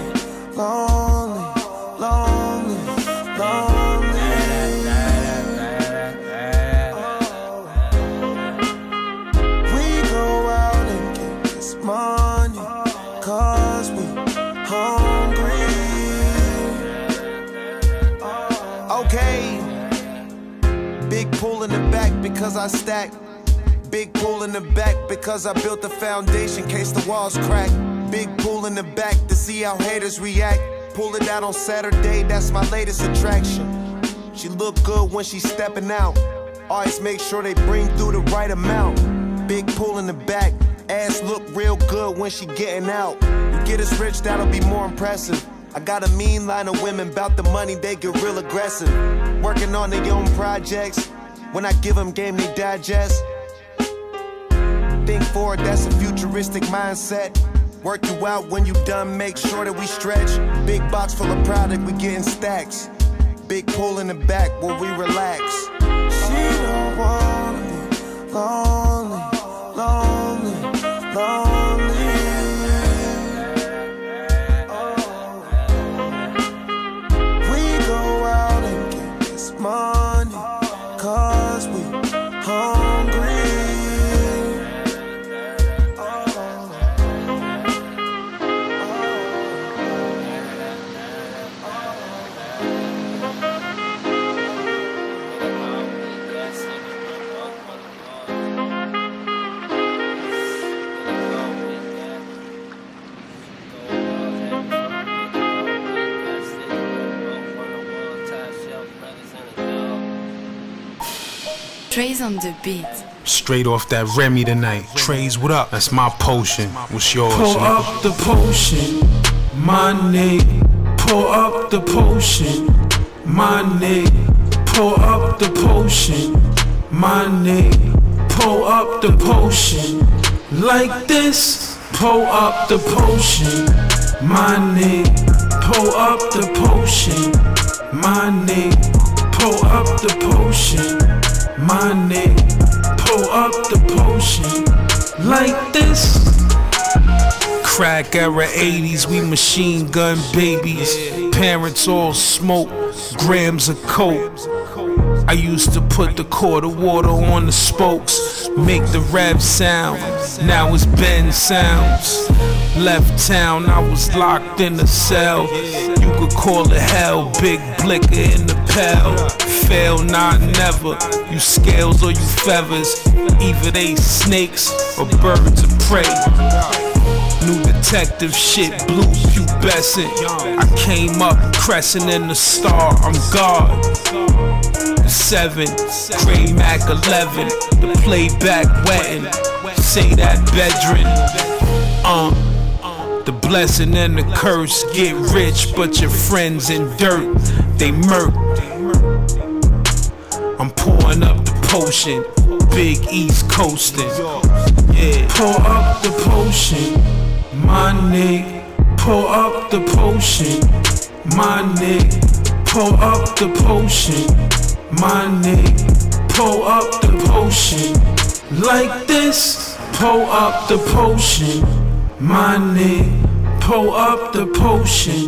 be lonely, lonely. Oh. We go out and get this money, cause we hungry. Oh. Okay, big pool in the back because I stack. Big pool in the back because I built the foundation, case the walls crack. Big pool in the back to see how haters react. Pull it out on Saturday, that's my latest attraction. She look good when she's stepping out. Always make sure they bring through the right amount. Big pull in the back, ass look real good when she getting out. You get us rich, that'll be more impressive. I got a mean line of women, bout the money, they get real aggressive. Working on their own projects. When I give them game, they digest. Think forward, that's a futuristic mindset. Work you out when you done, make sure that we stretch. Big box full of product, we getting stacks. Big pool in the back where we relax. She don't wanna be lonely, lonely, lonely. Trays on the beat. Straight off that Remy tonight. Trays, what up? That's my potion. What's yours? Pour nigga? up the potion, my nigga. Pour up the potion, my nigga. Pour up the potion, my nigga. Pour up the potion, like this. pull up the potion, my nigga. Pour up the potion, my nigga. Pour up the potion, my nigga. Pour up the potion, like this. Crack era 80s, we machine gun babies. Parents all smoke, grams of coke. I used to put the quarter water on the spokes, make the rev sound. Now it's Ben sounds. Left town, I was locked in a cell. You could call it hell, big blicker in the pal. Fail, not never. You scales or you feathers. Either they snakes or birds of prey. New detective shit, blue pubescent. I came up crescent in the star, I'm God. The seven, Gray Mac 11, the playback wetting. Say that bedrin. Uh, the blessing and the curse get rich, but your friends in dirt, they murk. I'm pouring up the potion, big East coasting. Yeah. Pour up the potion, my nigga. Pour up the potion, my nigga. Pour up the potion, my nigga. Pour up the potion, like this. Pour up the potion, my nigga. Pour up the potion,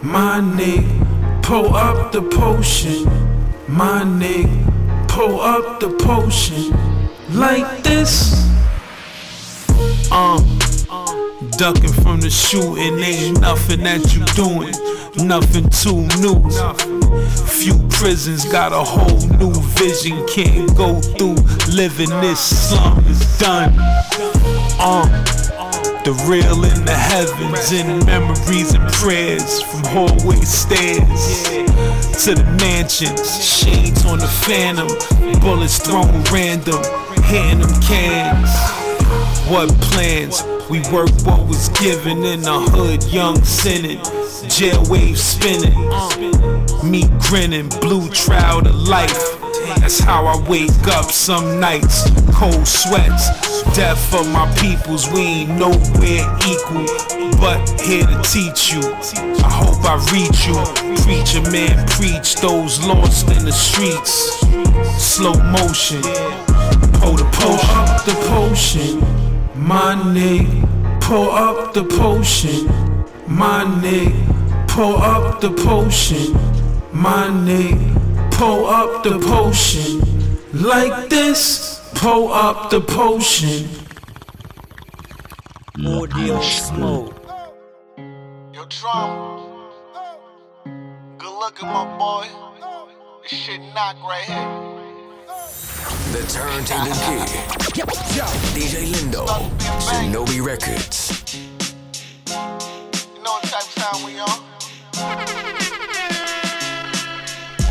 my nigga. Pour up the potion, my nigga. pull up the potion, like this. Um, ducking from the shooting ain't nothing that you doing, nothing too new. Few prisons got a whole new vision, can't go through living this slum is done. Um, the real in the heavens, in memories and prayers from hallway stairs to the mansions, shades on the phantom, bullets thrown random, hitting them cans. What plans? We work what was given in the hood, young sinning, jail wave spinning, me grinning, blue trial to life. That's how I wake up some nights, cold sweats, death for my peoples. We ain't nowhere equal, but here to teach you. I hope I reach you. Preacher man, preach those lost in the streets. Slow motion, pour the potion. up the potion, my nigga. Pour up the potion, my nigga. Pour up the potion, my nigga. Pour up the potion, like this. pull up the potion. Audio smoke. Yo, Trump. Good looking, my boy. This shit knock right here. The Turntable Kid. DJ Lindo. Shinobi Records. You know what type of time we on?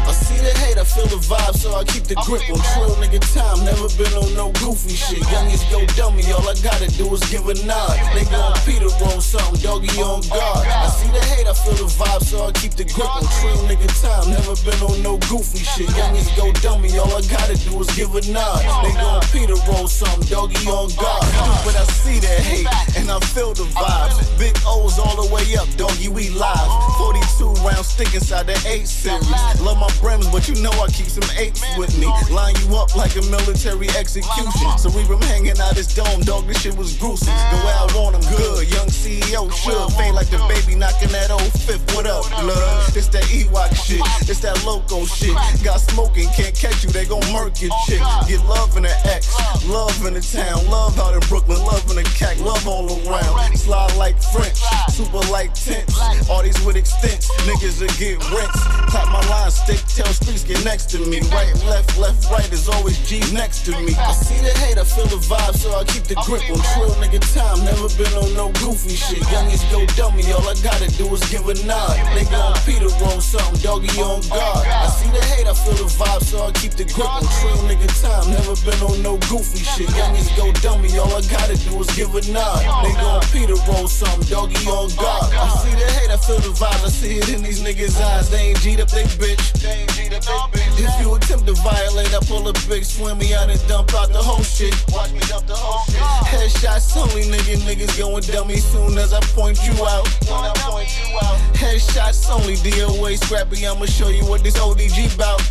I see the hate, I feel the vibe, so I keep the grip on trill nigga time. Never been on no goofy shit. Youngest go dummy, all I gotta do is give a nod. They gon' Peter roll something, doggy on guard. I see the hate, I feel the vibe, so I keep the grip on trill nigga time. Never been on no goofy shit. Youngest go dummy, all I gotta do is give a nod. They gon' Peter roll something, doggy on guard. But I see that hate, and I feel the vibes. Big O's all the way up, doggy, we live. 42 round stick inside the 8 series. Love my brims, but you know I keep some apes with me. Line you up like a military execution. Been hanging out this dome, dog. This shit was gruesome. The way I want him, good. Young CEO, should fade like the baby knocking that old fifth. What up, blood? This that Ewok shit. This that loco shit. Got smoking, can't catch you. They gon' murk your chick. Get love in the X, love in the town, love out in Brooklyn, love in the CAC, love all around. Slide like French, super like tents. All these with extents, niggas will get rents. Clap my line, stick, tell streets get next to me. Right, left, left, right is always G next to me. I see the hate, I feel the vibe, so I keep the grip on trill nigga time. Never been on no goofy shit. Youngest go dummy, all I gotta do is give a nod. They gon' Peter roll something, doggy on guard. I see the hate, I feel the vibe, so I keep the grip on trill nigga time. Never been on no goofy shit. Youngest go dummy, all I gotta do is give a nod. They gon' Peter roll something, doggy on guard. I see the hate, I feel the vibe, I see it in these niggas' eyes. They ain't G'd up, they bitch. They ain't G'd up, they bitch. If you attempt to violate, I pull a big swim me out and dump out the whole shit. Watch me dump the whole shit. Headshots only, nigga, niggas going dummy soon as I point you out. When I point you out. Headshots only, DOA scrappy, I'ma show you what this ODG bout.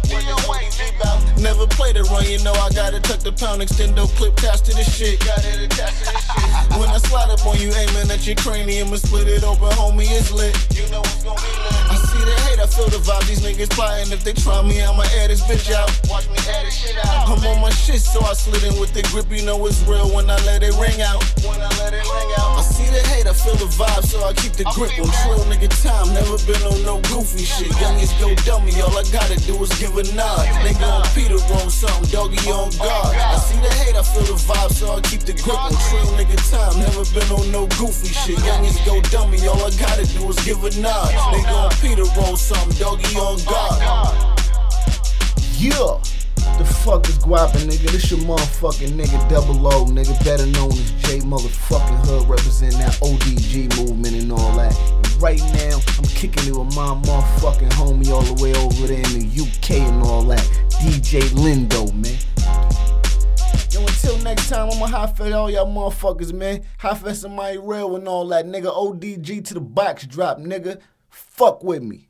Never played a run, you know I gotta tuck the pound, extendo clip, attached to the shit. Got it attached to the shit. When I slide up on you, aiming at your cranium and split it open, homie, it's lit. You know what's gonna be lit. I see the hate, I feel the vibe. These niggas plotting. If they try me, I'ma air this bitch out. Watch me air this shit out. I'm on my shit, so I slid in with the grip. You know it's real when I let it ring out. When I let it ring out. I see the hate, I feel the vibe, so I keep the grip on trill nigga time. Never been on no goofy shit. Youngest go dummy, all I gotta do is give a nod. They gon' Peter roll something, doggy oh on guard. I see the hate, I feel the vibe, so I keep the grip on trill nigga time. Never been on no goofy shit. Youngest go dummy, all I gotta do is give a nod. They gon' Peter roll something, doggy on oh guard. Yeah. The fuck is guappin', nigga? This your motherfucking nigga, double O, nigga, better known as J motherfucking Hood, representing that ODG movement and all that. And right now, I'm kicking it with my motherfucking homie all the way over there in the UK and all that. DJ Lindo, man. Yo, until next time, I'ma high fed all y'all motherfuckers, man. High fed somebody real and all that, nigga. ODG to the box drop, nigga. Fuck with me.